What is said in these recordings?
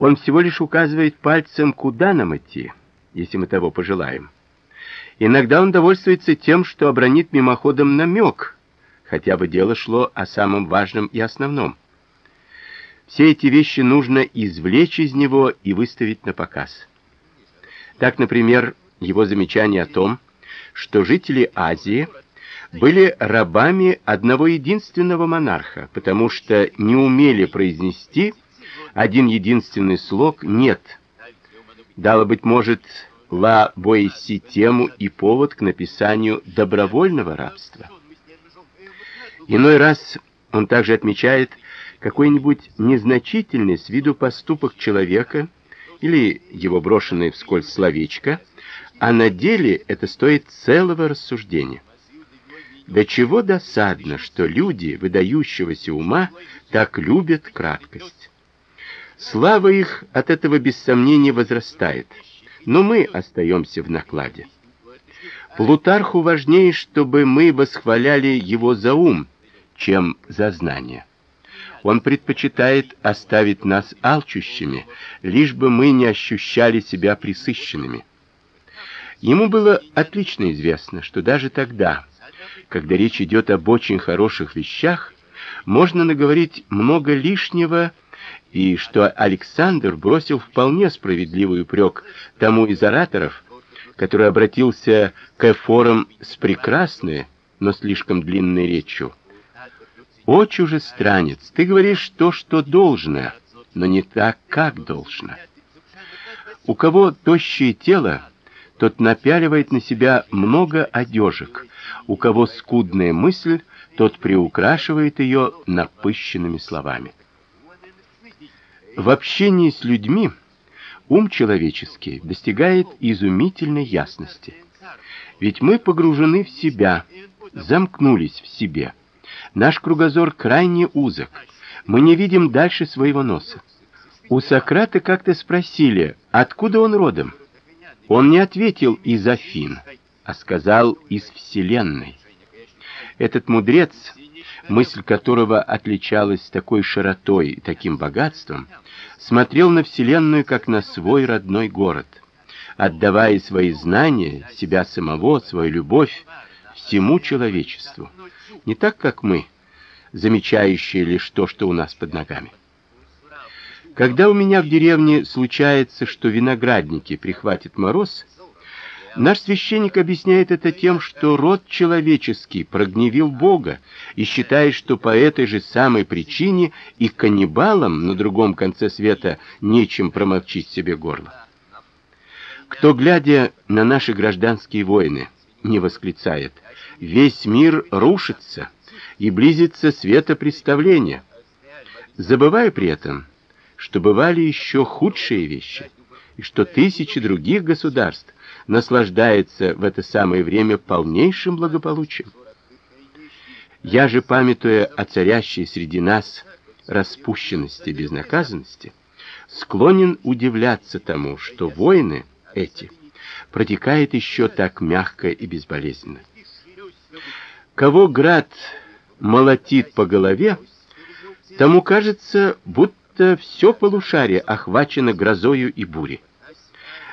Он всего лишь указывает пальцем, куда нам идти, если мы того пожелаем. Иногда он довольствуется тем, что обронит мимоходом намек, хотя бы дело шло о самом важном и основном. Все эти вещи нужно извлечь из него и выставить на показ. Так, например, его замечание о том, что жители Азии были рабами одного единственного монарха, потому что не умели произнести один единственный слог нет. Дало быть может Ла Боисси тему и повод к написанию добровольного рабства. Иной раз он также отмечает какой-нибудь незначительный с виду поступок человека или его брошенное вскользь словечко, а на деле это стоит целого рассуждения. До чего досадно, что люди выдающегося ума так любят краткость. Слава их от этого без сомнения возрастает но мы остаемся в накладе. Плутарху важнее, чтобы мы восхваляли его за ум, чем за знание. Он предпочитает оставить нас алчущими, лишь бы мы не ощущали себя пресыщенными. Ему было отлично известно, что даже тогда, когда речь идет об очень хороших вещах, можно наговорить много лишнего и что Александр бросил вполне справедливый упрек тому из ораторов, который обратился к эфорам с прекрасной, но слишком длинной речью. О чужестранец, ты говоришь то, что должно, но не так, как должно. У кого тощее тело, тот напяливает на себя много одежек. У кого скудная мысль, тот приукрашивает ее напыщенными словами. В общении с людьми ум человеческий достигает изумительной ясности. Ведь мы погружены в себя, замкнулись в себе. Наш кругозор крайне узок. Мы не видим дальше своего носа. У Сократа как-то спросили, откуда он родом. Он не ответил из Афин, а сказал из вселенной. Этот мудрец мысль которого отличалась такой широтой таким богатством, смотрел на вселенную как на свой родной город, отдавая свои знания, себя самого, свою любовь всему человечеству. Не так, как мы, замечающие лишь то, что у нас под ногами. Когда у меня в деревне случается, что виноградники прихватит мороз, Наш священник объясняет это тем, что род человеческий прогневил Бога и считает, что по этой же самой причине и каннибалам на другом конце света нечем промочить себе горло. Кто глядя на наши гражданские войны, не восклицает: "Весь мир рушится и близится светопреставление", забывая при этом, что бывали еще худшие вещи, и что тысячи других государств наслаждается в это самое время полнейшим благополучием. Я же, памятуя о царящей среди нас распущенности и безнаказанности, склонен удивляться тому, что войны эти протекают еще так мягко и безболезненно. Кого град молотит по голове, тому кажется, будто все полушарие охвачено грозою и бурей.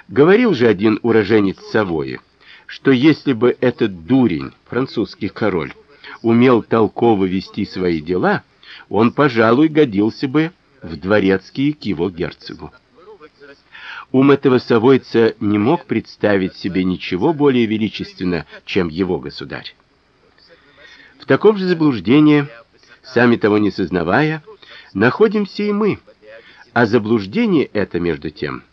Говорил же один уроженец Савои, что если бы этот дурень, французский король, умел толково вести свои дела, он, пожалуй, годился бы в дворецкие к его герцогу. Ум этого совойца не мог представить себе ничего более величественно, чем его государь. В таком же заблуждении, сами того не сознавая, находимся и мы. А заблуждение это между тем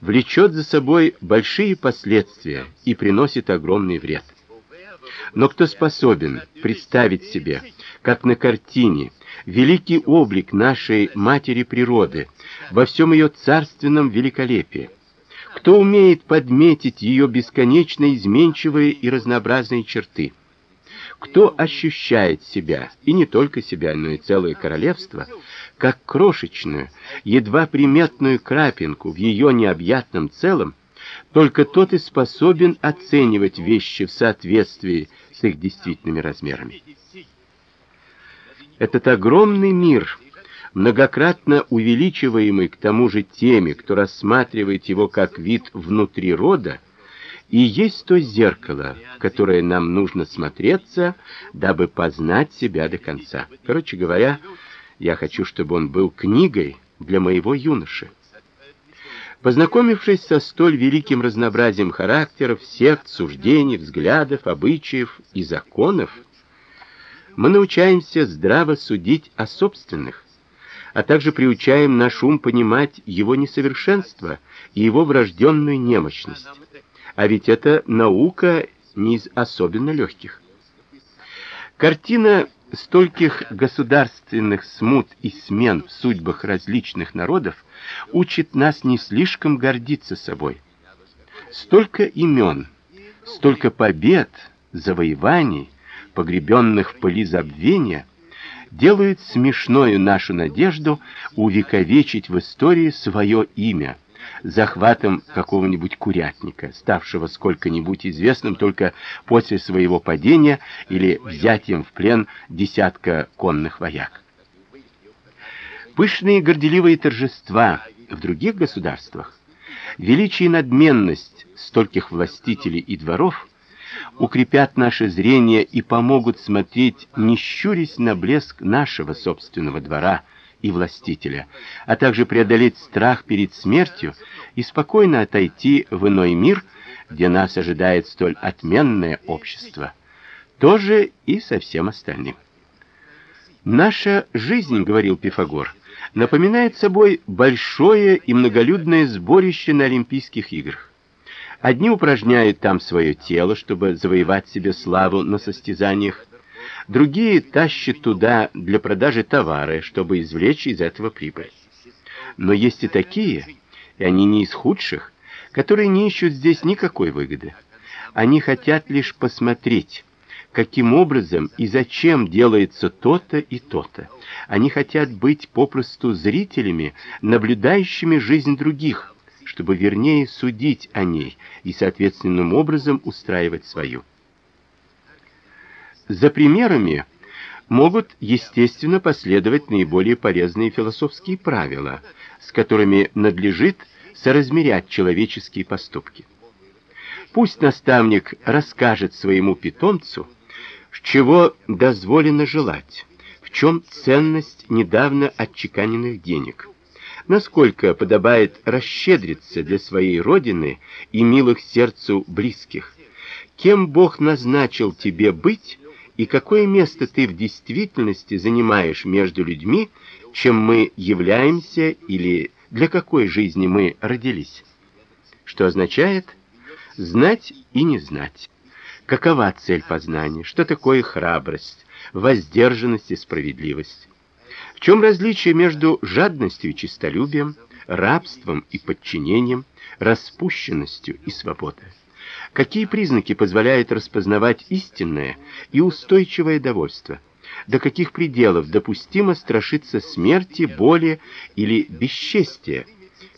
влечет за собой большие последствия и приносит огромный вред. Но кто способен представить себе, как на картине, великий облик нашей матери природы во всем ее царственном великолепии? Кто умеет подметить ее бесконечно изменчивые и разнообразные черты? Кто ощущает себя, и не только себя, но и целое королевство, как крошечную, едва приметную крапинку в ее необъятном целом, только тот и способен оценивать вещи в соответствии с их действительными размерами. Этот огромный мир многократно увеличиваемый к тому же теми, кто рассматривает его как вид внутри рода, и есть то зеркало, в которое нам нужно смотреться, дабы познать себя до конца. Короче говоря, я хочу, чтобы он был книгой для моего юноши. Познакомившись со столь великим разнообразием характеров, сект, суждений, взглядов, обычаев и законов, мы научаемся здраво судить о собственных, а также приучаем наш ум понимать его несовершенство и его врожденную немощность. А ведь это наука не из особенно легких. Картина стольких государственных смут и смен в судьбах различных народов учит нас не слишком гордиться собой. Столько имен, столько побед, завоеваний, погребенных в пыли забвения, делают смешною нашу надежду увековечить в истории свое имя захватом какого-нибудь курятника, ставшего сколько-нибудь известным только после своего падения или взятием в плен десятка конных вояк. Пышные горделивые торжества в других государствах, величие и надменность стольких властителей и дворов укрепят наше зрение и помогут смотреть, не щурясь на блеск нашего собственного двора и властителя, а также преодолеть страх перед смертью и спокойно отойти в иной мир, где нас ожидает столь отменное общество. Тоже и со всем остальным. Наша жизнь, говорил Пифагор, напоминает собой большое и многолюдное сборище на Олимпийских играх. Одни упражняют там свое тело, чтобы завоевать себе славу на состязаниях, Другие тащат туда для продажи товары, чтобы извлечь из этого прибыль. Но есть и такие, и они не из худших, которые не ищут здесь никакой выгоды. Они хотят лишь посмотреть, каким образом и зачем делается то-то и то-то. Они хотят быть попросту зрителями, наблюдающими жизнь других, чтобы вернее судить о ней и соответственным образом устраивать свою. За примерами могут, естественно, последовать наиболее полезные философские правила, с которыми надлежит соразмерять человеческие поступки. Пусть наставник расскажет своему питомцу, чего дозволено желать, в чем ценность недавно отчеканенных денег, насколько подобает расщедриться для своей родины и милых сердцу близких, кем Бог назначил тебе быть и какое место ты в действительности занимаешь между людьми, чем мы являемся или для какой жизни мы родились. Что означает знать и не знать. Какова цель познания? Что такое храбрость, воздержанность и справедливость? В чем различие между жадностью и честолюбием, рабством и подчинением, распущенностью и свободой? Какие признаки позволяют распознавать истинное и устойчивое довольство? До каких пределов допустимо страшиться смерти, боли или бесчестия?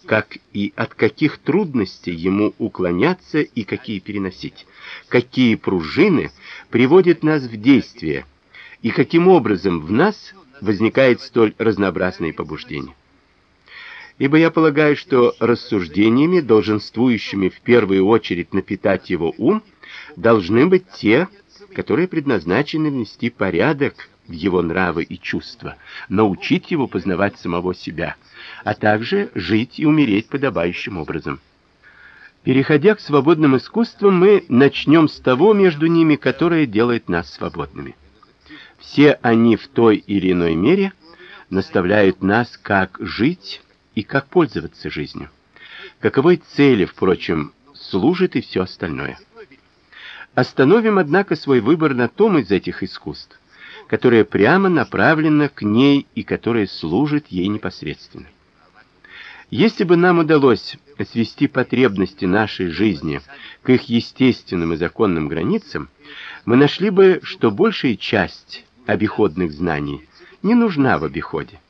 Как и от каких трудностей ему уклоняться и какие переносить? Какие пружины приводят нас в действие? И каким образом в нас возникает столь разнообразные побуждения? Ибо я полагаю, что рассуждениями, долженствующими в первую очередь напитать его ум, должны быть те, которые предназначены внести порядок в его нравы и чувства, научить его познавать самого себя, а также жить и умереть подобающим образом. Переходя к свободным искусствам, мы начнем с того между ними, которое делает нас свободными. Все они в той или иной мере наставляют нас, как жить и как пользоваться жизнью. Каковой цели, впрочем, служит и все остальное. Остановим, однако, свой выбор на том из этих искусств, которое прямо направлено к ней и которое служит ей непосредственно. Если бы нам удалось свести потребности нашей жизни к их естественным и законным границам, мы нашли бы, что большая часть обиходных знаний не нужна в обиходе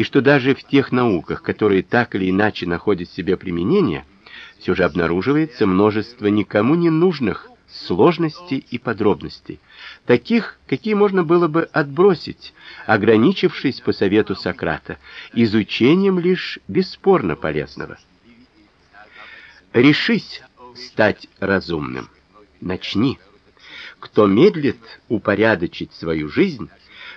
и что даже в тех науках, которые так или иначе находят себе применение, все же обнаруживается множество никому не нужных сложностей и подробностей, таких, какие можно было бы отбросить, ограничившись по совету Сократа изучением лишь бесспорно полезного. Решись стать разумным. Начни. Кто медлит упорядочить свою жизнь,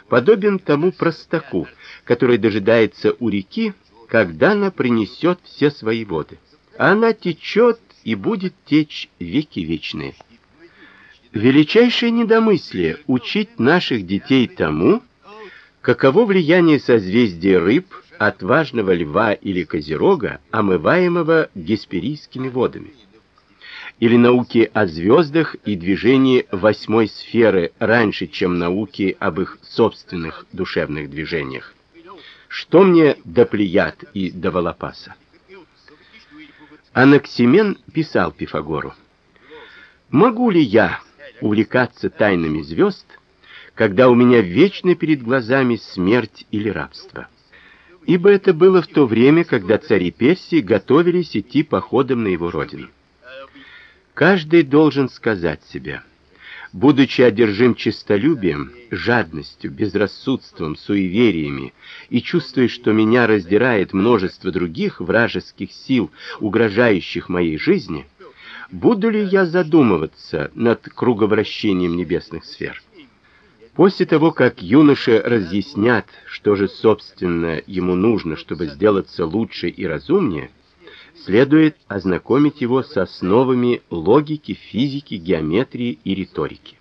подобен тому простаку, который дожидается у реки, когда она принесет все свои воды. Она течет и будет течь веки вечные. Величайшее недомыслие учить наших детей тому, каково влияние созвездия рыб, отважного льва или козерога, омываемого гесперийскими водами. Или науки о звездах и движении восьмой сферы раньше, чем науки об их собственных душевных движениях. Что мне до Плеяд и до Волопаса? Анаксимен писал Пифагору: "Могу ли я увлекаться тайнами звезд, когда у меня вечно перед глазами смерть или рабство?" Ибо это было в то время, когда цари Персии готовились идти походом на его родину. Каждый должен сказать себе: будучи одержим честолюбием, жадностью, безрассудством, суевериями и чувствуя, что меня раздирает множество других вражеских сил, угрожающих моей жизни, буду ли я задумываться над круговращением небесных сфер? После того, как юноше разъяснят, что же собственно ему нужно, чтобы сделаться лучше и разумнее, следует ознакомить его с основами логики, физики, геометрии и риторики.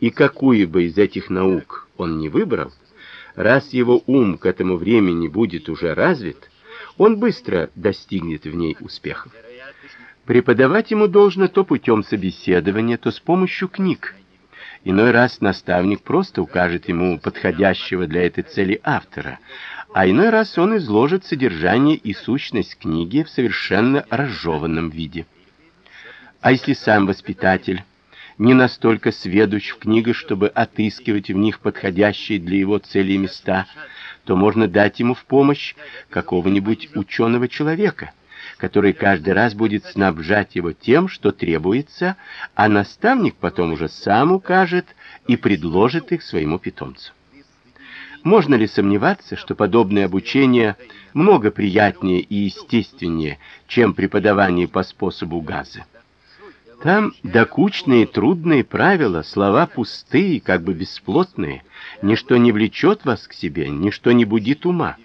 И какую бы из этих наук он ни выбрал, раз его ум к этому времени будет уже развит, он быстро достигнет в ней успехов. Преподавать ему должно то путем собеседования, то с помощью книг. Иной раз наставник просто укажет ему подходящего для этой цели автора, а иной раз он изложит содержание и сущность книги в совершенно разжеванном виде. А если сам воспитатель не настолько сведущ в книгах, чтобы отыскивать в них подходящие для его цели места, то можно дать ему в помощь какого-нибудь ученого человека, который каждый раз будет снабжать его тем, что требуется, а наставник потом уже сам укажет и предложит их своему питомцу. Можно ли сомневаться, что подобное обучение много приятнее и естественнее, чем преподавание по способу газа? Там докучные трудные правила, слова пустые, как бы бесплотные, ничто не влечет вас к себе, ничто не будит ума.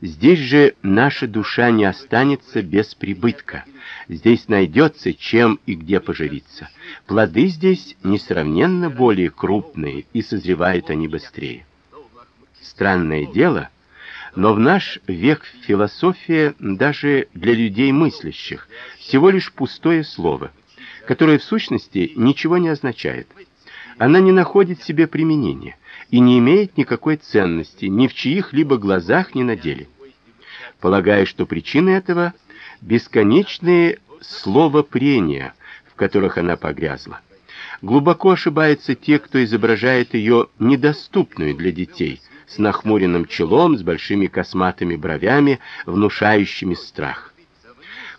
Здесь же наша душа не останется без прибытка. Здесь найдется чем и где поживиться. Плоды здесь несравненно более крупные, и созревают они быстрее. Странное дело, но в наш век философия даже для людей мыслящих всего лишь пустое слово, которое в сущности ничего не означает. Она не находит себе применения и не имеет никакой ценности ни в чьих-либо глазах, ни на деле. Полагаю, что причина этого бесконечные словопрения, в которых она погрязла. Глубоко ошибаются те, кто изображает ее недоступную для детей – с нахмуренным челом, с большими косматыми бровями, внушающими страх.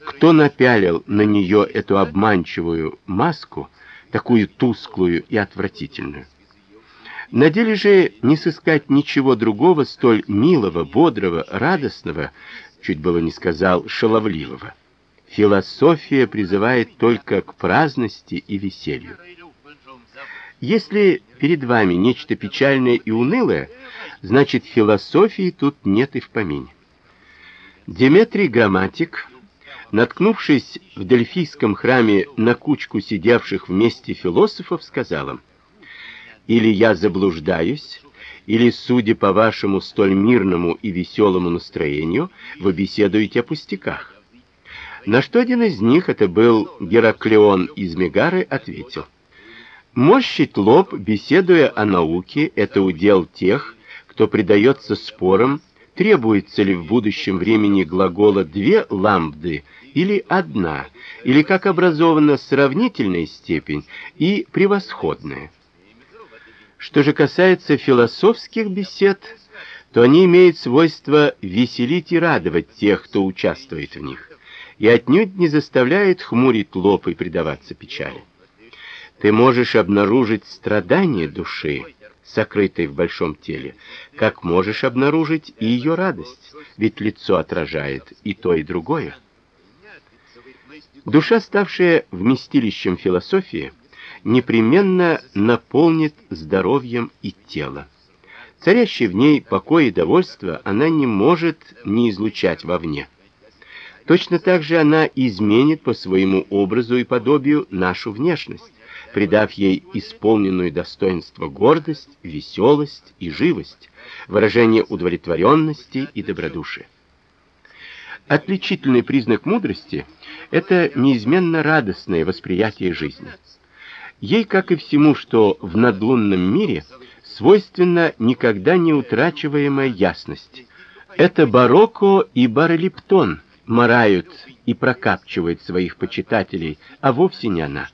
Кто напялил на нее эту обманчивую маску, такую тусклую и отвратительную? На деле же не сыскать ничего другого столь милого, бодрого, радостного, чуть было не сказал шаловливого. Философия призывает только к праздности и веселью. Если перед вами нечто печальное и унылое, значит философии тут нет и в помине. Деметрий грамматик, наткнувшись в Дельфийском храме на кучку сидевших вместе философов, сказал им: "Или я заблуждаюсь, или, судя по вашему столь мирному и веселому настроению, вы беседуете о пустяках". На что один из них, это был Гераклеон из Мегары, ответил: Морщить лоб, беседуя о науке, это удел тех, кто предается спорам, требуется ли в будущем времени глагола две ламбды или одна, или как образована сравнительная степень и превосходная. Что же касается философских бесед, то они имеют свойство веселить и радовать тех, кто участвует в них, и отнюдь не заставляют хмурить лоб и предаваться печали. Ты можешь обнаружить страдание души, сокрытой в большом теле, как можешь обнаружить и ее радость, ведь лицо отражает и то, и другое. Душа, ставшая вместилищем философии, непременно наполнит здоровьем и тело. Царящий в ней покой и довольство она не может не излучать вовне. Точно так же она изменит по своему образу и подобию нашу внешность, придав ей исполненную достоинства гордость, веселость и живость, выражение удовлетворенности и добродушия. Отличительный признак мудрости это неизменно радостное восприятие жизни. Ей, как и всему, что в надлунном мире, свойственна никогда не утрачиваемая ясность. Это барокко и баролептон марают и прокапчивают своих почитателей, а вовсе не она.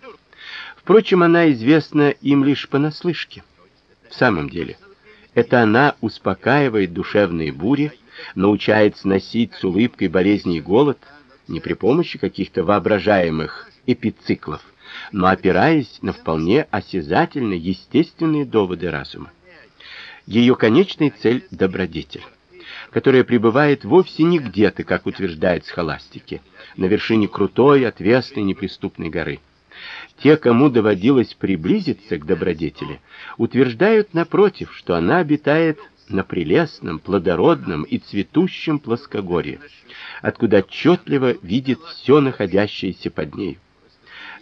Впрочем, она известна им лишь понаслышке. В самом деле, это она успокаивает душевные бури, научает сносить с улыбкой болезни и голод не при помощи каких-то воображаемых эпициклов, но опираясь на вполне осязательные, естественные доводы разума. Ее конечная цель добродетель, которая пребывает вовсе не где-то, как утверждают схоластики, на вершине крутой, отвесной, неприступной горы. Те, кому доводилось приблизиться к добродетели, утверждают напротив, что она обитает на прелестном, плодородном и цветущем плоскогорье, откуда отчетливо видит все находящееся под ней.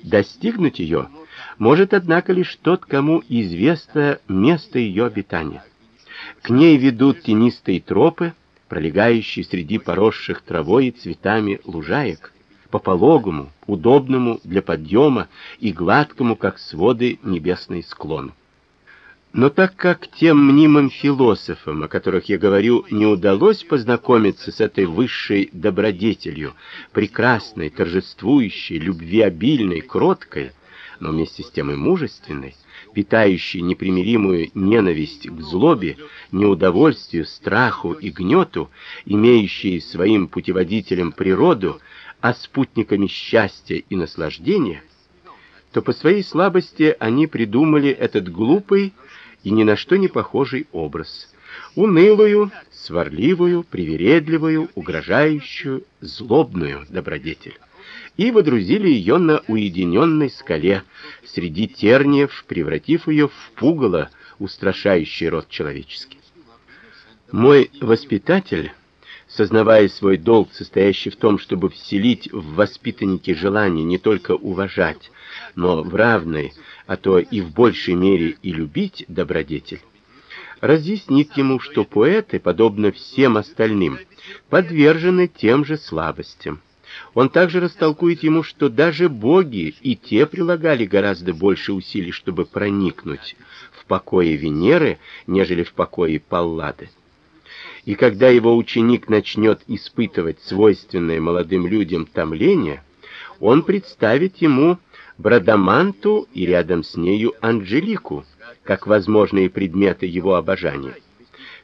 Достигнуть ее может однако лишь тот, кому известно место ее обитания. К ней ведут тенистые тропы, пролегающие среди поросших травой и цветами лужаек, по пологому, удобному для подъема и гладкому, как своды, небесный склон. Но так как тем мнимым философам, о которых я говорю, не удалось познакомиться с этой высшей добродетелью, прекрасной, торжествующей, любвеобильной, кроткой, но вместе с тем и мужественной, питающей непримиримую ненависть к злобе, неудовольствию, страху и гнету, имеющей своим путеводителем природу, а спутниками счастья и наслаждения, то по своей слабости они придумали этот глупый и ни на что не похожий образ. Унылую, сварливую, привередливую, угрожающую, злобную добродетель. И водрузили ее на уединенной скале среди терниев, превратив ее в пугало, устрашающий род человеческий. Мой воспитатель, сознавая свой долг, состоящий в том, чтобы вселить в воспитаннике желание не только уважать, но в равной а то и в большей мере и любить добродетель, разъяснит ему, что поэты, подобно всем остальным, подвержены тем же слабостям. Он также растолкует ему, что даже боги и те прилагали гораздо больше усилий, чтобы проникнуть в покои Венеры, нежели в покои Паллады. И когда его ученик начнет испытывать свойственное молодым людям томление, он представит ему Брадаманту и рядом с нею Анжелику, как возможные предметы его обожания.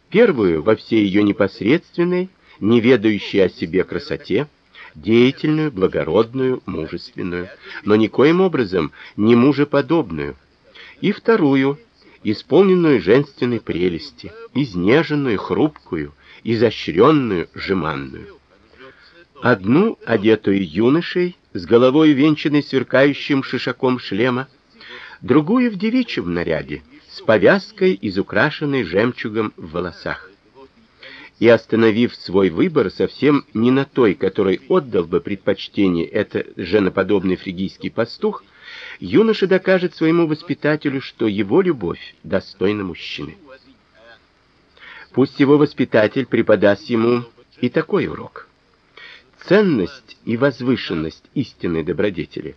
Первую во всей ее непосредственной, не ведающей о себе красоте, деятельную, благородную, мужественную, но никоим образом не мужеподобную. И вторую, исполненную женственной прелести, изнеженную, хрупкую, изощренную, жеманную. Одну, одетую юношей, с головой венчанной сверкающим шишаком шлема, другую в девичьем наряде, с повязкой, изукрашенной жемчугом в волосах. И остановив свой выбор совсем не на той, которой отдал бы предпочтение этот женоподобный фригийский пастух, юноша докажет своему воспитателю, что его любовь достойна мужчины. Пусть его воспитатель преподаст ему и такой урок ценность и возвышенность истинной добродетели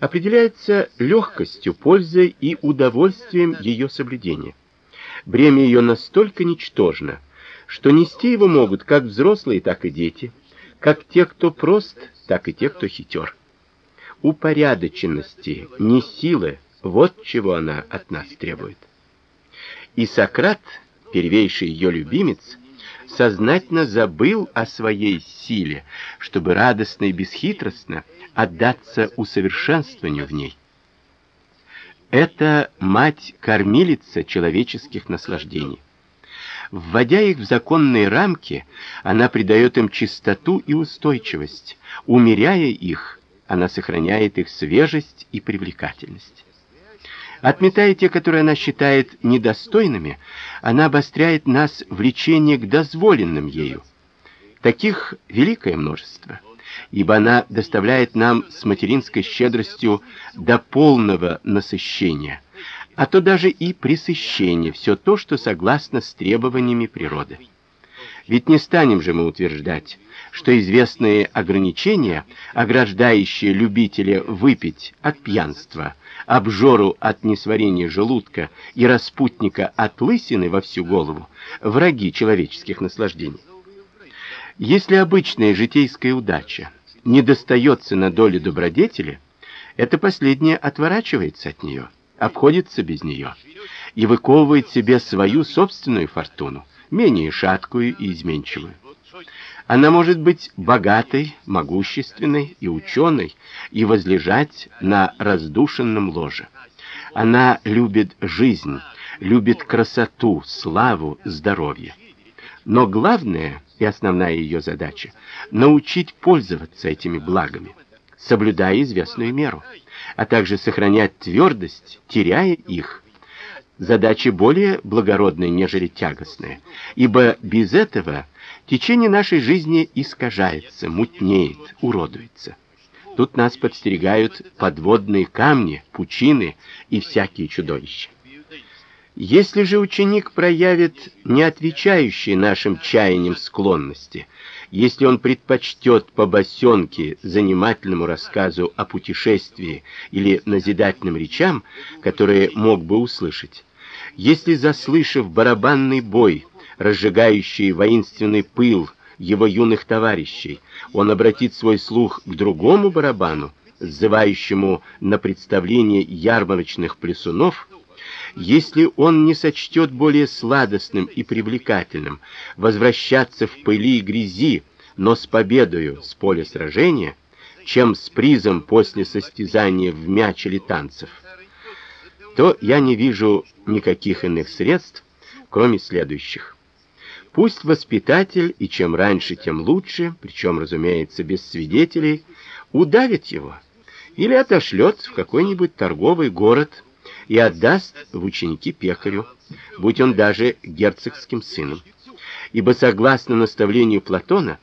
определяется легкостью, пользой и удовольствием ее соблюдения. Бремя ее настолько ничтожно, что нести его могут как взрослые, так и дети, как те, кто прост, так и те, кто хитер. Упорядоченности, не силы, вот чего она от нас требует. И Сократ, первейший ее любимец, сознательно забыл о своей силе, чтобы радостно и бесхитростно отдаться усовершенствованию в ней. это мать-кормилица человеческих наслаждений. Вводя их в законные рамки, она придает им чистоту и устойчивость. Умеряя их, она сохраняет их свежесть и привлекательность. Отметая те, которые она считает недостойными, она обостряет нас влечение к дозволенным ею. Таких великое множество, ибо она доставляет нам с материнской щедростью до полного насыщения, а то даже и пресыщения все то, что согласно с требованиями природы. Ведь не станем же мы утверждать, что известные ограничения, ограждающие любителя выпить от пьянства, обжору от несварения желудка и распутника от лысины во всю голову, враги человеческих наслаждений. Если обычная житейская удача не достается на долю добродетели, это последнее отворачивается от нее, обходится без нее и выковывает себе свою собственную фортуну менее шаткую и изменчивую. Она может быть богатой, могущественной и ученой и возлежать на раздушенном ложе. Она любит жизнь, любит красоту, славу, здоровье. Но главное и основная ее задача научить пользоваться этими благами, соблюдая известную меру, а также сохранять твердость, теряя их задача более благородная, нежели тягостная, ибо без этого течение нашей жизни искажается, мутнеет, уродуется. Тут нас подстерегают подводные камни, пучины и всякие чудовища. Если же ученик проявит не отвечающие нашим чаяниям склонности, если он предпочтет по босенке занимательному рассказу о путешествии или назидательным речам, которые мог бы услышать, если заслышав барабанный бой, разжигающий воинственный пыл его юных товарищей, он обратит свой слух к другому барабану, зывающему на представление ярмарочных плясунов, если он не сочтет более сладостным и привлекательным возвращаться в пыли и грязи, но с победою с поля сражения, чем с призом после состязания в мяч или танцев, то я не вижу никаких иных средств, кроме следующих. Пусть воспитатель, и чем раньше, тем лучше, причем, разумеется, без свидетелей, удавит его или отошлет в какой-нибудь торговый город и отдаст в ученики пекарю, будь он даже герцогским сыном. Ибо согласно наставлению Платона,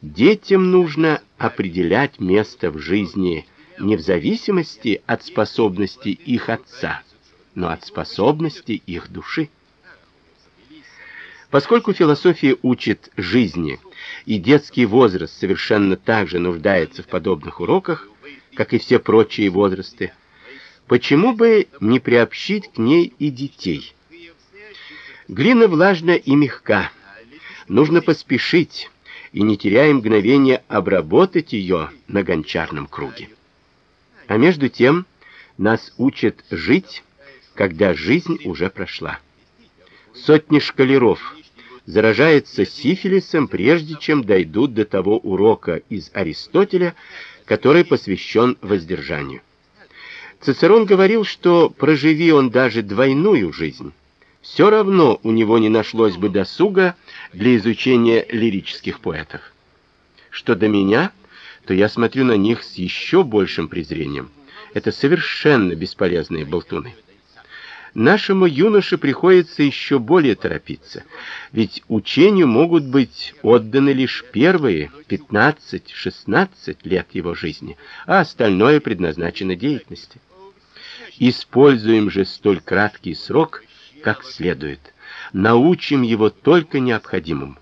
детям нужно определять место в жизни не в зависимости от способностей их отца, но от способностей их души. Поскольку философия учит жизни, и детский возраст совершенно так же нуждается в подобных уроках, как и все прочие возрасты, почему бы не приобщить к ней и детей? Глина влажна и мягка. Нужно поспешить и не теряя мгновения обработать ее на гончарном круге. А между тем нас учат жить, когда жизнь уже прошла. Сотни школяров заражаются сифилисом прежде чем дойдут до того урока из Аристотеля, который посвящен воздержанию. Цицерон говорил, что проживи он даже двойную жизнь, все равно у него не нашлось бы досуга для изучения лирических поэтов. Что до меня, то я смотрю на них с еще большим презрением. Это совершенно бесполезные болтуны. Нашему юноше приходится еще более торопиться, ведь учению могут быть отданы лишь первые 15-16 лет его жизни, а остальное предназначено деятельности. Используем же столь краткий срок как следует. Научим его только необходимому.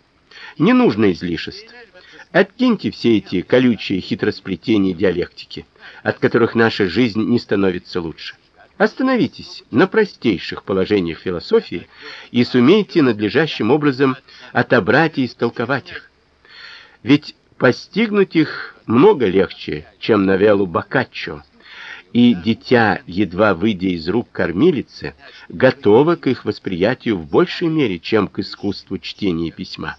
Не нужно излишеств. Откиньте все эти колючие хитросплетения диалектики, от которых наша жизнь не становится лучше. Остановитесь на простейших положениях философии и сумейте надлежащим образом отобрать и истолковать их. Ведь постигнуть их много легче, чем новеллу Боккаччо. И дитя, едва выйдя из рук кормилицы, готово к их восприятию в большей мере, чем к искусству чтения письма.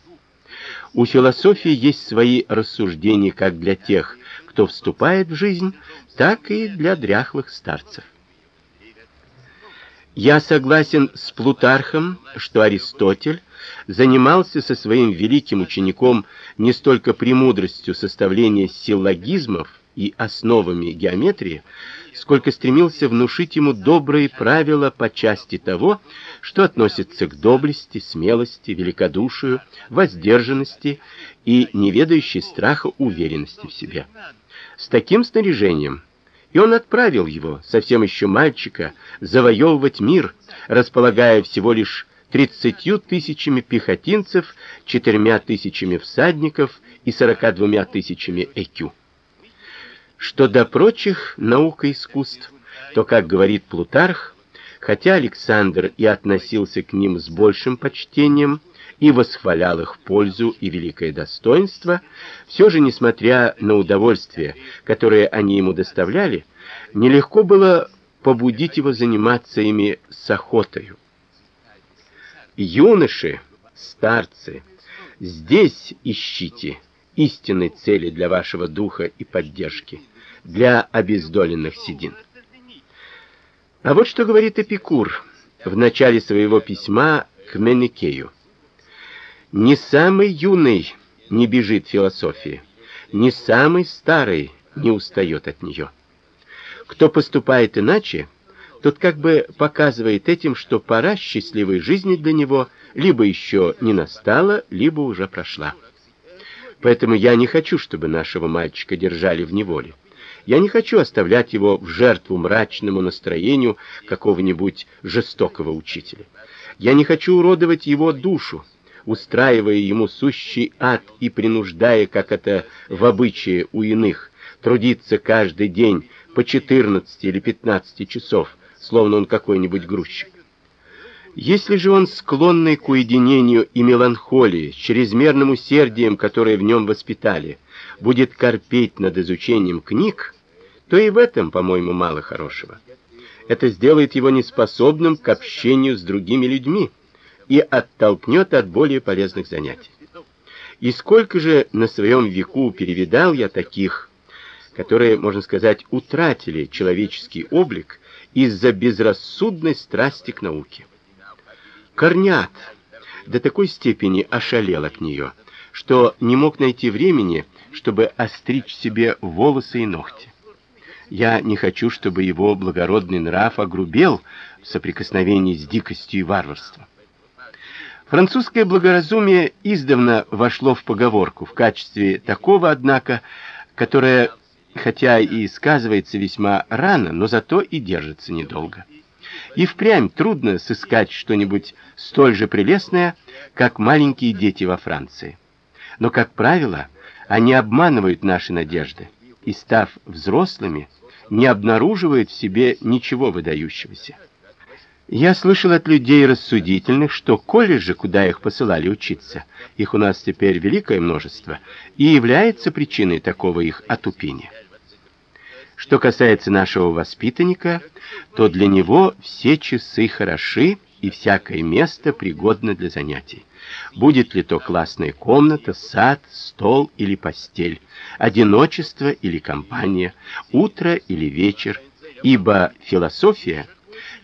У философии есть свои рассуждения как для тех, кто вступает в жизнь, так и для дряхлых старцев. Я согласен с Плутархом, что Аристотель занимался со своим великим учеником не столько премудростью составления силлогизмов и основами геометрии, сколько стремился внушить ему добрые правила по части того, что относится к доблести, смелости, великодушию, воздержанности и неведающей страха уверенности в себе. С таким снаряжением и он отправил его, совсем еще мальчика, завоевывать мир, располагая всего лишь тридцатью тысячами пехотинцев, четырьмя тысячами всадников и сорока двумя тысячами ЭКЮ. Что до прочих наук и искусств, то, как говорит Плутарх, хотя Александр и относился к ним с большим почтением и восхвалял их пользу и великое достоинство, все же, несмотря на удовольствие, которое они ему доставляли, нелегко было побудить его заниматься ими с охотой. Юноши, старцы, здесь ищите истинной цели для вашего духа и поддержки, для обездоленных седин. А вот что говорит Эпикур в начале своего письма к Менекею. Не самый юный не бежит философии, не самый старый не устает от нее. Кто поступает иначе, тот как бы показывает этим, что пора счастливой жизни для него либо еще не настала, либо уже прошла. Поэтому я не хочу, чтобы нашего мальчика держали в неволе. Я не хочу оставлять его в жертву мрачному настроению какого-нибудь жестокого учителя. Я не хочу уродовать его душу, устраивая ему сущий ад и принуждая, как это в обычае у иных, трудиться каждый день по 14 или 15 часов, словно он какой-нибудь грузчик. Если же он склонный к уединению и меланхолии, чрезмерным усердием, которое в нем воспитали, будет корпеть над изучением книг, то и в этом, по-моему, мало хорошего. Это сделает его неспособным к общению с другими людьми и оттолкнет от более полезных занятий. И сколько же на своем веку перевидал я таких, которые, можно сказать, утратили человеческий облик из-за безрассудной страсти к науке. Корнят до такой степени ошалел от нее, что не мог найти времени, чтобы остричь себе волосы и ногти. Я не хочу, чтобы его благородный нрав огрубел в соприкосновении с дикостью и варварством. Французское благоразумие издавна вошло в поговорку в качестве такого, однако, которое хотя и сказывается весьма рано, но зато и держится недолго. И впрямь трудно сыскать что-нибудь столь же прелестное, как маленькие дети во Франции. Но, как правило, они обманывают наши надежды и, став взрослыми, не обнаруживают в себе ничего выдающегося. Я слышал от людей рассудительных, что колледжи, куда их посылали учиться, их у нас теперь великое множество, и является причиной такого их отупения. Что касается нашего воспитанника, то для него все часы хороши и всякое место пригодно для занятий. Будет ли то классная комната, сад, стол или постель, одиночество или компания, утро или вечер, ибо философия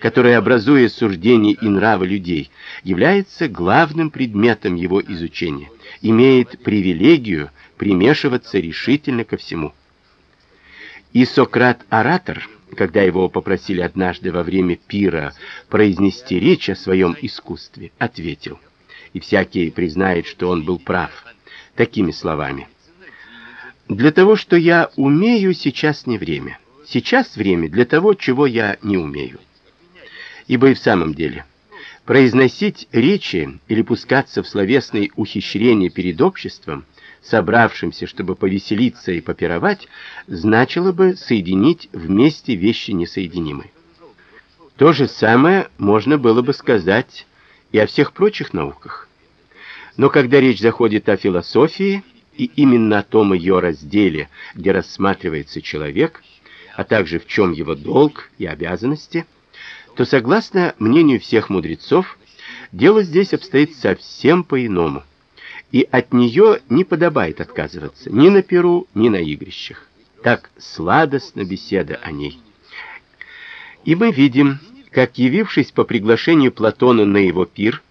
которая образует суждения и нравы людей, является главным предметом его изучения, имеет привилегию примешиваться решительно ко всему. И Сократ-оратор, когда его попросили однажды во время пира произнести речь о своем искусстве, ответил: и всякий признает, что он был прав, такими словами: Для того, что я умею, сейчас не время. Сейчас время для того, чего я не умею. Ибо и в самом деле произносить речи или пускаться в словесные ухищрения перед обществом, собравшимся, чтобы повеселиться и попировать, значило бы соединить вместе вещи несоединимые. То же самое можно было бы сказать и о всех прочих науках. Но когда речь заходит о философии, и именно о том ее разделе, где рассматривается человек, а также в чем его долг и обязанности – то согласно мнению всех мудрецов, дело здесь обстоит совсем по-иному. И от нее не подобает отказываться ни на перу, ни на игрищах. Так сладостна беседа о ней. И мы видим, как явившись по приглашению Платона на его пир,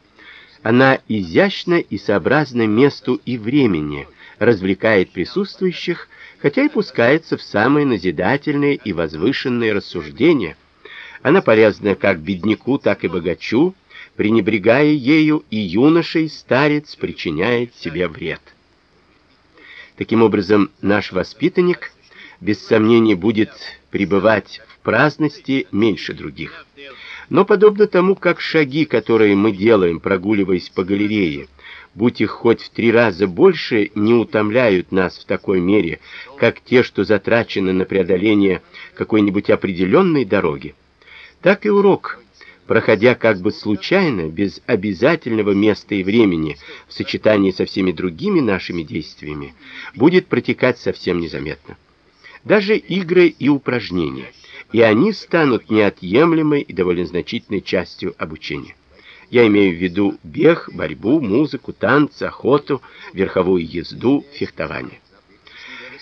она изящно и сообразно месту и времени развлекает присутствующих, хотя и пускается в самые назидательные и возвышенные рассуждения. Она полезна как бедняку, так и богачу, пренебрегая ею и юноша, и старец причиняет себе вред. Таким образом, наш воспитанник без сомнения будет пребывать в праздности меньше других. Но подобно тому, как шаги, которые мы делаем, прогуливаясь по галерее, будь их хоть в три раза больше, не утомляют нас в такой мере, как те, что затрачены на преодоление какой-нибудь определенной дороги, так и урок, проходя как бы случайно, без обязательного места и времени, в сочетании со всеми другими нашими действиями, будет протекать совсем незаметно. Даже игры и упражнения, и они станут неотъемлемой и довольно значительной частью обучения. Я имею в виду бег, борьбу, музыку, танцы, охоту, верховую езду, фехтование.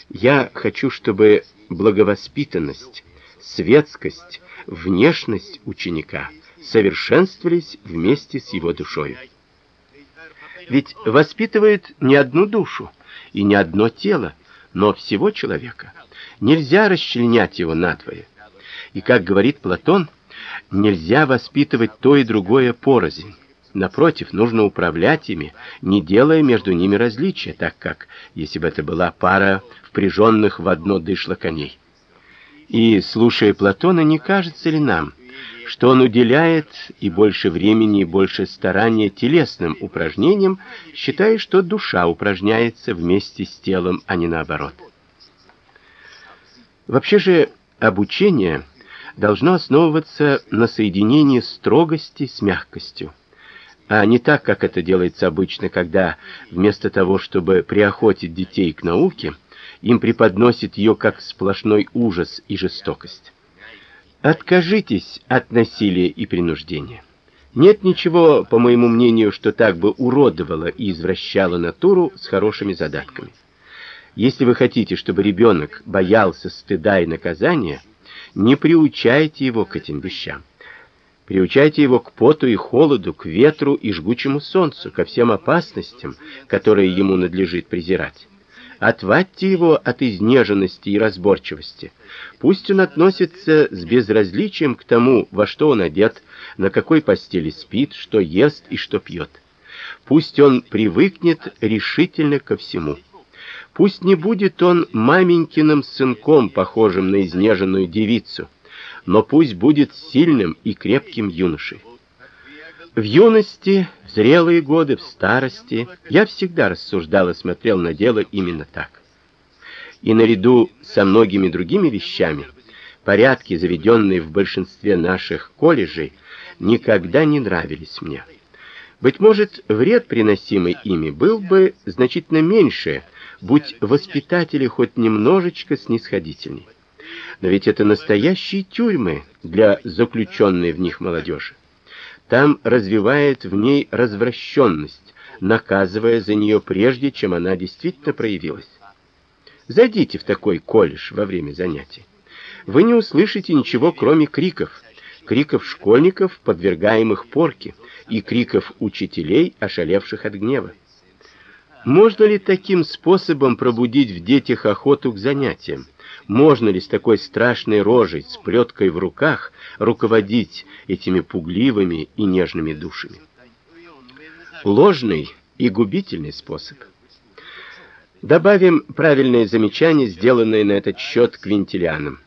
Я хочу, чтобы благовоспитанность, светскость, внешность ученика совершенствовались вместе с его душой. Ведь воспитывает не одну душу и не одно тело, но всего человека. Нельзя расчленять его надвое. И как говорит Платон, Нельзя воспитывать то и другое порознь. Напротив, нужно управлять ими, не делая между ними различия, так как если бы это была пара впряженных в одно дышло коней. И слушая Платона, не кажется ли нам, что он уделяет и больше времени, и больше старания телесным упражнениям, считая, что душа упражняется вместе с телом, а не наоборот. Вообще же обучение должно основываться на соединении строгости с мягкостью, а не так, как это делается обычно, когда вместо того, чтобы приохотить детей к науке, им преподносит ее как сплошной ужас и жестокость. Откажитесь от насилия и принуждения. Нет ничего, по моему мнению, что так бы уродовало и извращало натуру с хорошими задатками. Если вы хотите, чтобы ребенок боялся стыда и наказания, не приучайте его к этим вещам. Приучайте его к поту и холоду, к ветру и жгучему солнцу, ко всем опасностям, которые ему надлежит презирать. Отвадьте его от изнеженности и разборчивости. Пусть он относится с безразличием к тому, во что он одет, на какой постели спит, что ест и что пьет. Пусть он привыкнет решительно ко всему. Пусть не будет он маменькиным сынком, похожим на изнеженную девицу, но пусть будет сильным и крепким юношей. В юности, в зрелые годы, в старости я всегда рассуждал и смотрел на дело именно так. И наряду со многими другими вещами, порядки, заведенные в большинстве наших колледжей, никогда не нравились мне. Быть может, вред, приносимый ими, был бы значительно меньше, будь воспитатели хоть немножечко снисходительней. Но ведь это настоящие тюрьмы для заключенной в них молодежи. Там развивает в ней развращенность, наказывая за нее прежде, чем она действительно проявилась. Зайдите в такой колледж во время занятий. Вы не услышите ничего, кроме криков, криков школьников, подвергаемых порке, и криков учителей, ошалевших от гнева. Можно ли таким способом пробудить в детях охоту к занятиям? Можно ли с такой страшной рожей, с плеткой в руках, руководить этими пугливыми и нежными душами? Ложный и губительный способ. Добавим правильное замечание, сделанное на этот счет Квинтилианом.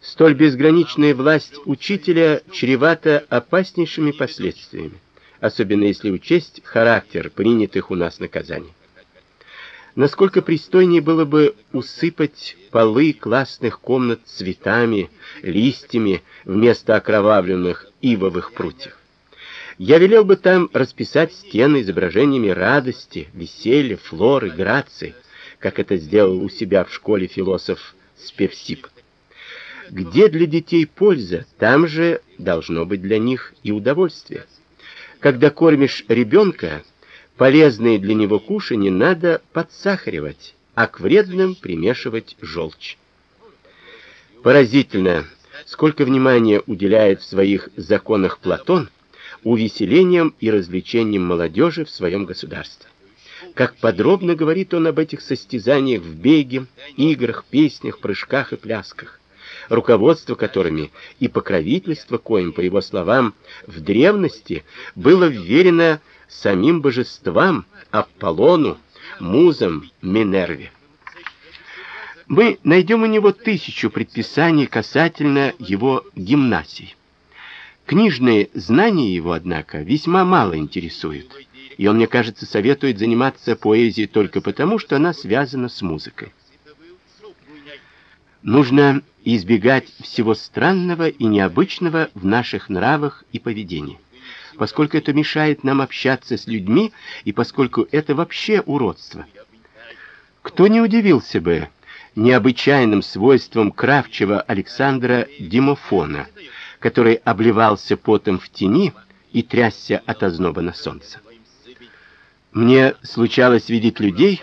Столь безграничная власть учителя чревата опаснейшими последствиями, особенно если учесть характер принятых у нас наказаний насколько пристойнее было бы усыпать полы классных комнат цветами, листьями вместо окровавленных ивовых прутьев. Я велел бы там расписать стены изображениями радости, веселья, флоры, грации, как это сделал у себя в школе философ Спевсип. Где для детей польза, там же должно быть для них и удовольствие. Когда кормишь ребенка, Полезные для него кушанья надо подсахаривать, а к вредным примешивать желчь. Поразительно, сколько внимания уделяет в своих законах Платон увеселениям и развлечениям молодежи в своем государстве. Как подробно говорит он об этих состязаниях в беге, играх, песнях, прыжках и плясках, руководство которыми и покровительство коим, по его словам, в древности было вверено самим божествам Аполлону, музам Минерве. Мы найдем у него тысячу предписаний касательно его гимнасий. Книжные знания его, однако, весьма мало интересуют. И он, мне кажется, советует заниматься поэзией только потому, что она связана с музыкой. Нужно избегать всего странного и необычного в наших нравах и поведении, поскольку это мешает нам общаться с людьми и поскольку это вообще уродство. Кто не удивился бы необычайным свойством кравчего Александра Димофона, который обливался потом в тени и трясся от озноба на солнце. Мне случалось видеть людей,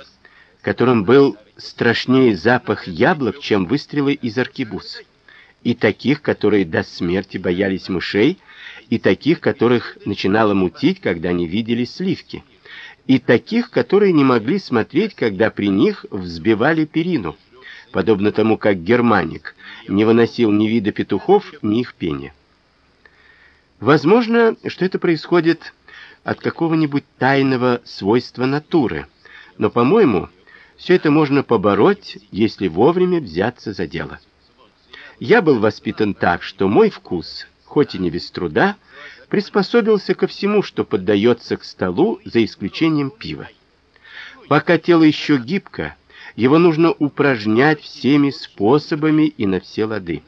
которым был страшнее запах яблок, чем выстрелы из аркебуз, и таких, которые до смерти боялись мышей, и таких, которых начинало мутить, когда они видели сливки, и таких, которые не могли смотреть, когда при них взбивали перину подобно тому, как германик не выносил ни вида петухов, ни их пения. Возможно, что это происходит от какого-нибудь тайного свойства натуры, но, по-моему, все это можно побороть, если вовремя взяться за дело. Я был воспитан так, что мой вкус, хоть и не без труда, приспособился ко всему, что поддается к столу, за исключением пива. Пока тело еще гибко, его нужно упражнять всеми способами и на все лады.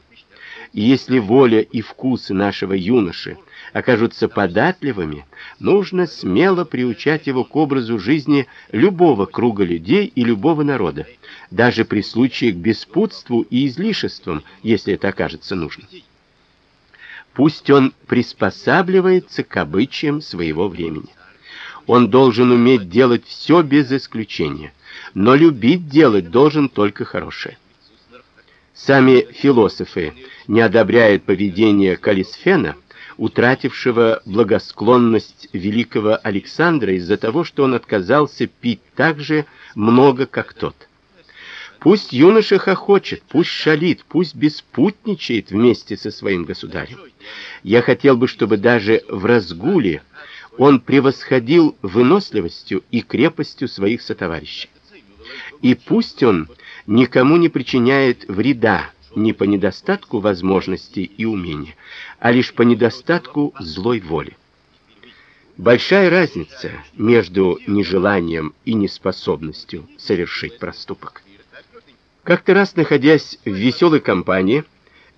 И если воля и вкусы нашего юноши окажутся податливыми, нужно смело приучать его к образу жизни любого круга людей и любого народа, даже при случае к беспутству и излишествам, если это окажется нужным. Пусть он приспосабливается к обычаям своего времени. Он должен уметь делать все без исключения – но любить делать должен только хорошее. Сами философы не одобряют поведение Калисфена, утратившего благосклонность великого Александра из-за того, что он отказался пить так же много, как тот. Пусть юноша хохочет, пусть шалит, пусть беспутничает вместе со своим государем. Я хотел бы, чтобы даже в разгуле он превосходил выносливостью и крепостью своих сотоварищей. И пусть он никому не причиняет вреда не по недостатку возможностей и умения, а лишь по недостатку злой воли. Большая разница между нежеланием и неспособностью совершить проступок. Как-то раз, находясь в веселой компании,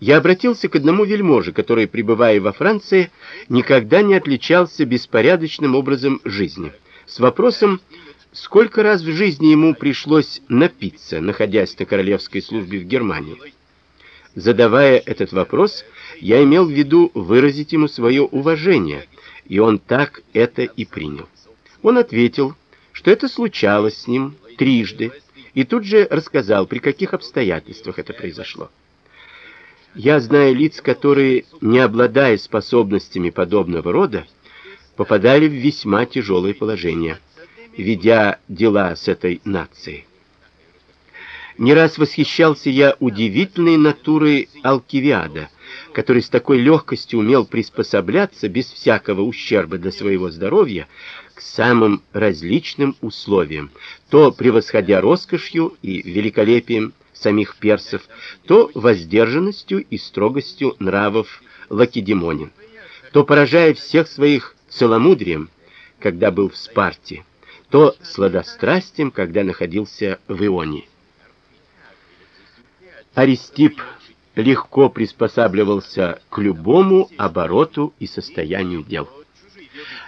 я обратился к одному вельможе, который, пребывая во Франции, никогда не отличался беспорядочным образом жизни, с вопросом Сколько раз в жизни ему пришлось напиться, находясь на королевской службе в Германии? Задавая этот вопрос, я имел в виду выразить ему свое уважение, и он так это и принял. Он ответил, что это случалось с ним трижды, и тут же рассказал, при каких обстоятельствах это произошло. Я знаю лиц, которые, не обладая способностями подобного рода, попадали в весьма тяжелое положение ведя дела с этой нацией. Не раз восхищался я удивительной натурой Алкивиада, который с такой легкостью умел приспосабляться без всякого ущерба для своего здоровья к самым различным условиям, то превосходя роскошью и великолепием самих персов, то воздержанностью и строгостью нравов Лакедемонин, то поражая всех своих целомудрием, когда был в Спарте то сладострастием, когда находился в Ионии. Аристип легко приспосабливался к любому обороту и состоянию дел.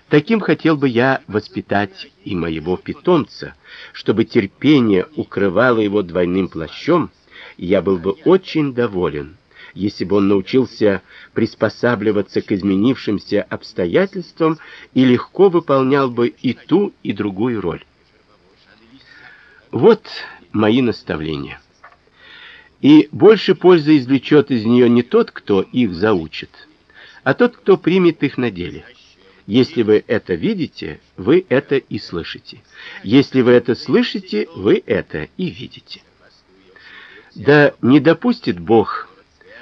Таким хотел бы я воспитать и моего питомца, чтобы терпение укрывало его двойным плащом, и я был бы очень доволен, если бы он научился приспосабливаться к изменившимся обстоятельствам и легко выполнял бы и ту, и другую роль. Вот мои наставления. И больше пользы извлечет из нее не тот, кто их заучит, а тот, кто примет их на деле. Если вы это видите, вы это и слышите. Если вы это слышите, вы это и видите. Да не допустит Бог,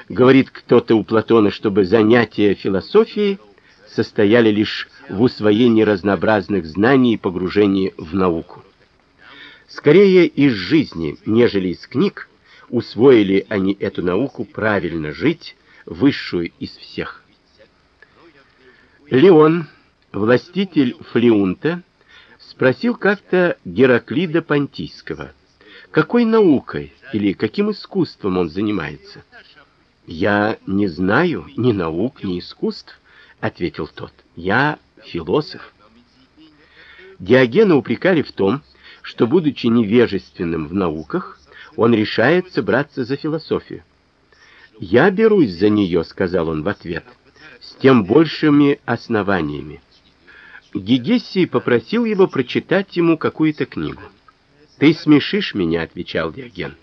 говорит кто-то у Платона, чтобы занятия философией состояли лишь в усвоении разнообразных знаний и погружении в науку. Скорее из жизни, нежели из книг, усвоили они эту науку правильно жить, высшую из всех. Леон, властитель Флеунта, спросил как-то Гераклида Понтийского, какой наукой или каким искусством он занимается. Я не знаю ни наук, ни искусств, ответил тот. Я философ. Диогена упрекали в том, что будучи невежественным в науках, он решается браться за философию. "Я берусь за нее», — сказал он в ответ, с тем большими основаниями. Гигессий попросил его прочитать ему какую-то книгу. "Ты смешишь меня", отвечал Диоген.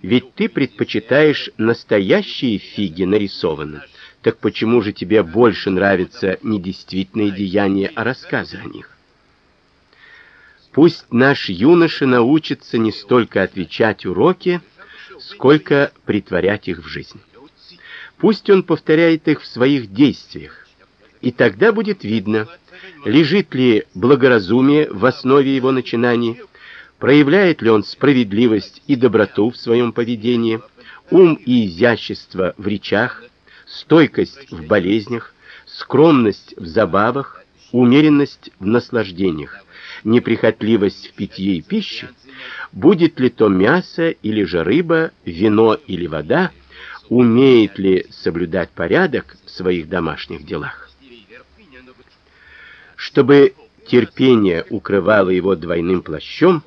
"Ведь ты предпочитаешь настоящие фиги нарисованные. Так почему же тебе больше нравятся не действительные деяния, а рассказы о них?" Пусть наш юноша научится не столько отвечать уроки, сколько притворять их в жизнь. Пусть он повторяет их в своих действиях, и тогда будет видно, лежит ли благоразумие в основе его начинаний, проявляет ли он справедливость и доброту в своем поведении, ум и изящество в речах, стойкость в болезнях, скромность в забавах, умеренность в наслаждениях неприхотливость в питье и пище, будет ли то мясо или же рыба, вино или вода, умеет ли соблюдать порядок в своих домашних делах. Чтобы терпение укрывало его двойным плащом,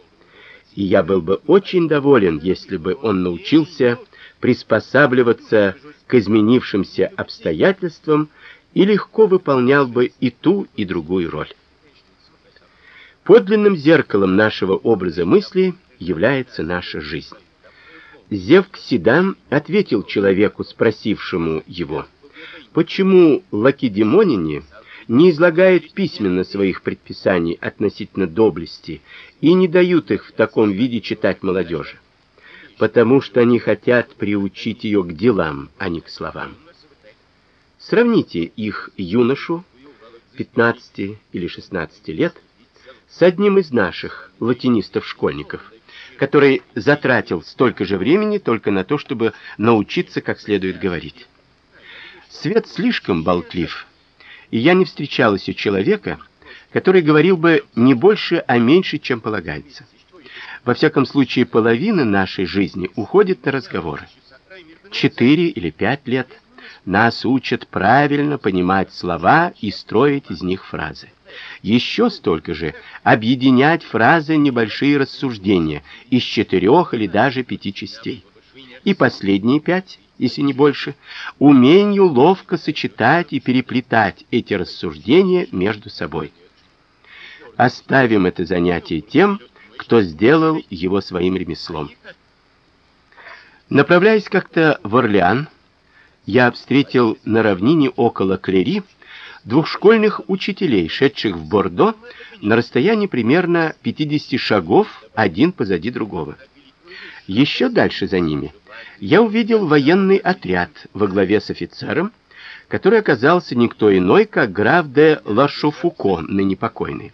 и я был бы очень доволен, если бы он научился приспосабливаться к изменившимся обстоятельствам и легко выполнял бы и ту, и другую роль. Подлинным зеркалом нашего образа мысли является наша жизнь. Зевксидан ответил человеку, спросившему его: "Почему лакедемоняне не излагают письменно своих предписаний относительно доблести и не дают их в таком виде читать молодежи? Потому что они хотят приучить ее к делам, а не к словам. Сравните их юношу 15 или 16 лет с одним из наших латинистов-школьников, который затратил столько же времени только на то, чтобы научиться как следует говорить. Свет слишком болтлив, и я не встречал еще человека, который говорил бы не больше, а меньше, чем полагается. Во всяком случае, половина нашей жизни уходит на разговоры. Четыре или пять лет нас учат правильно понимать слова и строить из них фразы. Еще столько же объединять фразы небольшие рассуждения из четырех или даже пяти частей. И последние пять, если не больше, умению ловко сочетать и переплетать эти рассуждения между собой. Оставим это занятие тем, кто сделал его своим ремеслом. Направляясь как-то в Орлеан, я встретил на равнине около Клери двух школьных учителей, шедших в Бордо на расстоянии примерно 50 шагов один позади другого. Еще дальше за ними я увидел военный отряд во главе с офицером, который оказался никто иной, как граф де Лашофуко, ныне покойный.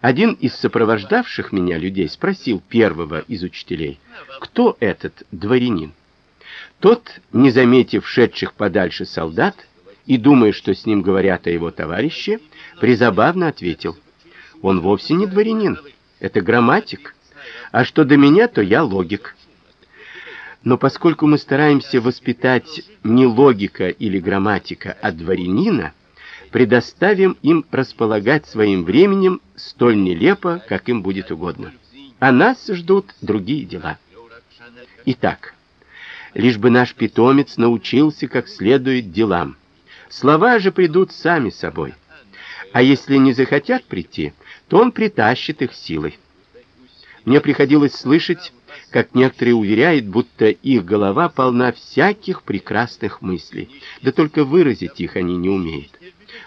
Один из сопровождавших меня людей спросил первого из учителей: "Кто этот дворянин?" Тот, не заметив шедших подальше солдат, и думая, что с ним говорят о его товарище, призабавно ответил: "Он вовсе не дворянин, это грамматик, а что до меня, то я логик". Но поскольку мы стараемся воспитать не логика или грамматика, а дворянина, предоставим им располагать своим временем столь нелепо, как им будет угодно. А нас ждут другие дела. Итак, лишь бы наш питомец научился как следует делам. Слова же придут сами собой. А если не захотят прийти, то он притащит их силой. Мне приходилось слышать, как некоторые уверяют, будто их голова полна всяких прекрасных мыслей, да только выразить их они не умеют.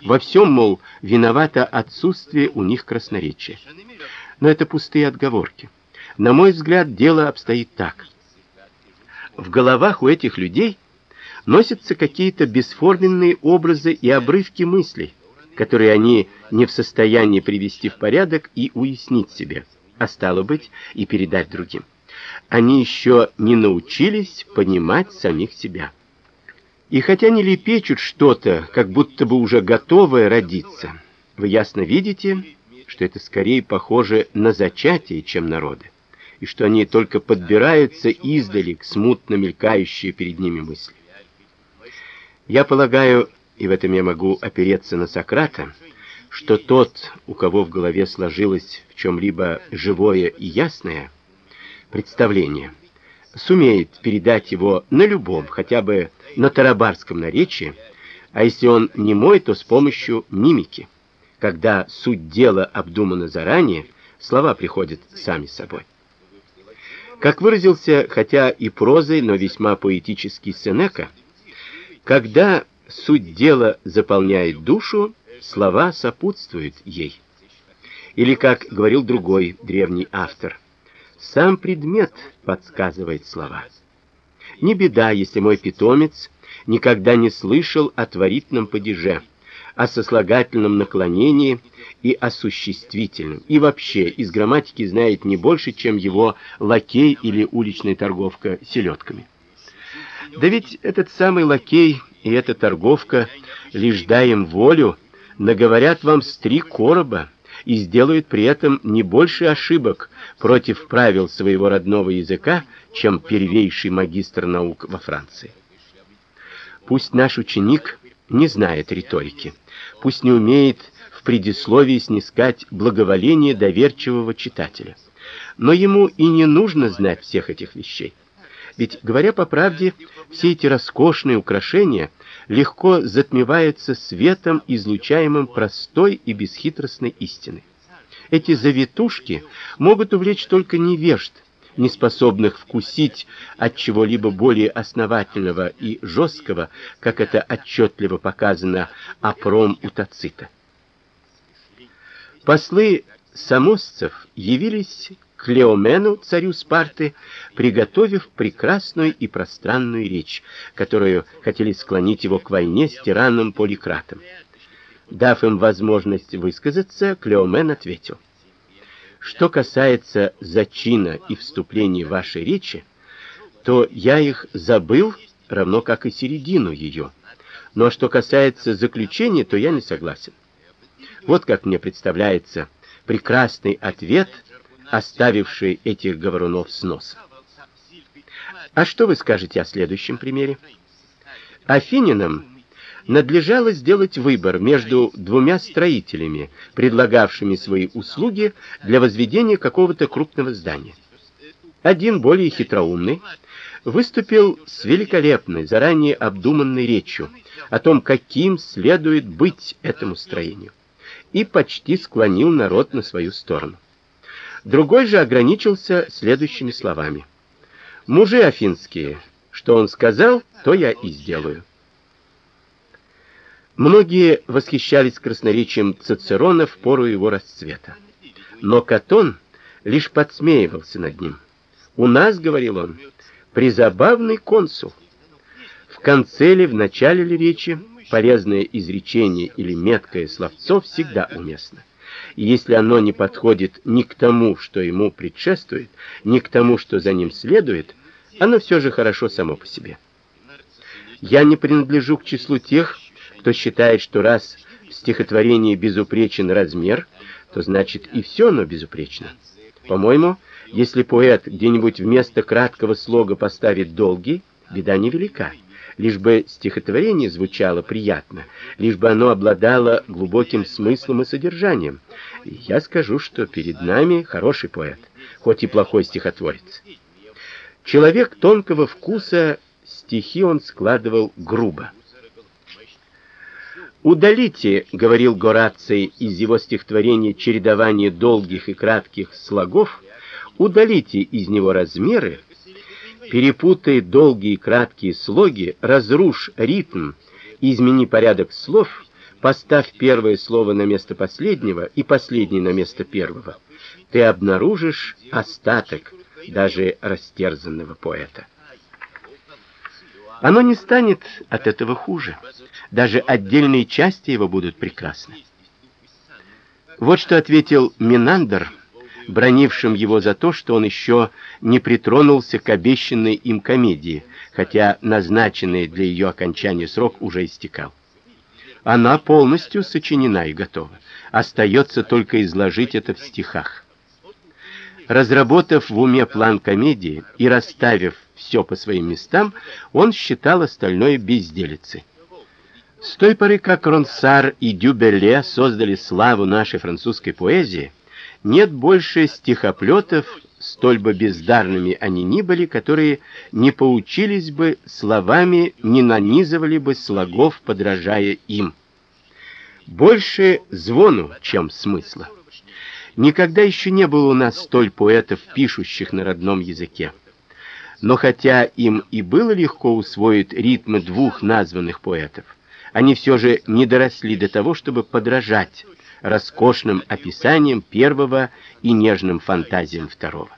Во всем, мол, виновато отсутствие у них красноречия. Но это пустые отговорки. На мой взгляд, дело обстоит так. В головах у этих людей носятся какие-то бесформенные образы и обрывки мыслей, которые они не в состоянии привести в порядок и уяснить себе, а стало быть, и передать другим. Они еще не научились понимать самих себя. И хотя не лепечут что-то, как будто бы уже готовое родиться, вы ясно видите, что это скорее похоже на зачатие, чем на роды, и что они только подбираются издали к смутно мелькающей перед ними мысли. Я полагаю, и в этом я могу опереться на Сократа, что тот, у кого в голове сложилось в чем либо живое и ясное представление, сумеет передать его на любом, хотя бы на тарабарском наречии, а если он не мой, то с помощью мимики. Когда суть дела обдумана заранее, слова приходят сами собой. Как выразился, хотя и прозой, но весьма поэтический Сенека, когда суть дела заполняет душу, слова сопутствуют ей. Или как говорил другой древний автор, сам предмет подсказывает слова. Не беда, если мой питомец никогда не слышал о творительном падеже, о сослагательном наклонении и о существительном, и вообще из грамматики знает не больше, чем его лакей или уличная торговка селедками. Да ведь этот самый лакей и эта торговка, лишь дай им волю, наговорят вам с три короба и сделают при этом не больше ошибок против правил своего родного языка, чем первейший магистр наук во Франции. Пусть наш ученик не знает риторики, пусть не умеет в предисловии снискать благоволение доверчивого читателя. Но ему и не нужно знать всех этих вещей. Ведь, говоря по правде, все эти роскошные украшения легко затмеваются светом, излучаемым простой и бесхитростной истины. Эти завитушки могут увлечь только невежд, не способных вкусить от чего-либо более основательного и жесткого, как это отчетливо показано опром у Тацита. Послы самосцев явились Клеомену, царю Спарты, приготовив прекрасную и пространную речь, которую хотели склонить его к войне с тираном Поликратом. Дав им возможность высказаться, Клеомен ответил: "Что касается зачина и вступления вашей речи, то я их забыл, равно как и середину ее. Но что касается заключения, то я не согласен. Вот как мне представляется прекрасный ответ оставивший этих говорунов с носа. А что вы скажете о следующем примере? Афининам надлежало сделать выбор между двумя строителями, предлагавшими свои услуги для возведения какого-то крупного здания. Один более хитроумный выступил с великолепной, заранее обдуманной речью о том, каким следует быть этому строению, и почти склонил народ на свою сторону. Другой же ограничился следующими словами: "Мужи афинские, что он сказал, то я и сделаю". Многие восхищались красноречием Цицерона в пору его расцвета. Но Катон лишь подсмеивался над ним. "У нас", говорил он, "призабавный консул". В конце ли в начале ли речи полезное изречение или меткое словцо всегда уместно если оно не подходит ни к тому, что ему предшествует, ни к тому, что за ним следует, оно все же хорошо само по себе. Я не принадлежу к числу тех, кто считает, что раз в стихотворении безупречен размер, то значит и все оно безупречно. По-моему, если поэт где-нибудь вместо краткого слога поставит долгий, беда невелика лишь бы стихотворение звучало приятно, лишь бы оно обладало глубоким смыслом и содержанием. Я скажу, что перед нами хороший поэт, хоть и плохой стихотворец. Человек тонкого вкуса, стихи он складывал грубо. Удалите, говорил Гораций из его стихотворения чередование долгих и кратких слогов, удалите из него размеры, перепутай долгие и краткие слоги, разрушь ритм, измени порядок слов, поставь первое слово на место последнего и последнее на место первого. Ты обнаружишь остаток даже растерзанного поэта. Оно не станет от этого хуже. Даже отдельные части его будут прекрасны. Вот что ответил Минандр, бронившим его за то, что он еще не притронулся к обещанной им комедии, хотя назначенный для ее окончания срок уже истекал. Она полностью сочинена и готова. Остается только изложить это в стихах. Разработав в уме план комедии и расставив все по своим местам, он считал остальное безделицей. С той поры, как Ронсар и Дюбелле создали славу нашей французской поэзии, нет больше стихоплетов, столь бы бездарными они ни были, которые не поучились бы словами, не нанизывали бы слогов, подражая им. Больше звону, чем смысла. Никогда еще не было у нас столь поэтов, пишущих на родном языке. Но хотя им и было легко усвоить ритмы двух названных поэтов, они все же не доросли до того, чтобы подражать роскошным описаниям первого и нежным фантазиям второго.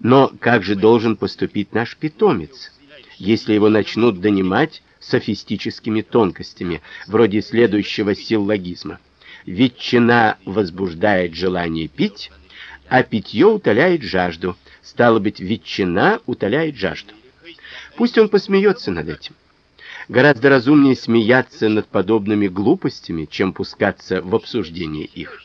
Но как же должен поступить наш питомец, если его начнут донимать софистическими тонкостями, вроде следующего силлогизма? Ветчина возбуждает желание пить, а питье утоляет жажду. Стало быть, ветчина утоляет жажду. Пусть он посмеется над этим. Гораздо разумнее смеяться над подобными глупостями, чем пускаться в обсуждение их.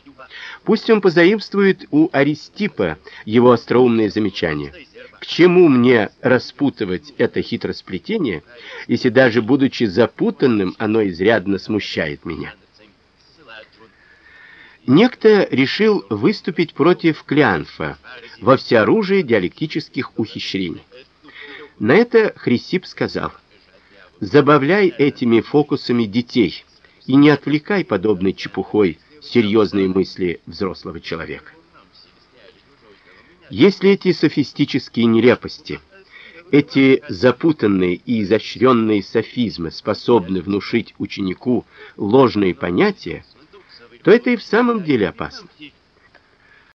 Пусть он позаимствует у Аристипа его остроумные замечания. К чему мне распутывать это хитросплетение, если даже будучи запутанным, оно изрядно смущает меня? Некто решил выступить против Клеанфа во всеоружии диалектических ухищрений. На это Хрисип сказал: Забавляй этими фокусами детей и не отвлекай подобной чепухой серьезные мысли взрослого человека. Если эти софистические нелепости, эти запутанные и изощренные софизмы способны внушить ученику ложные понятия, то это и в самом деле опасно.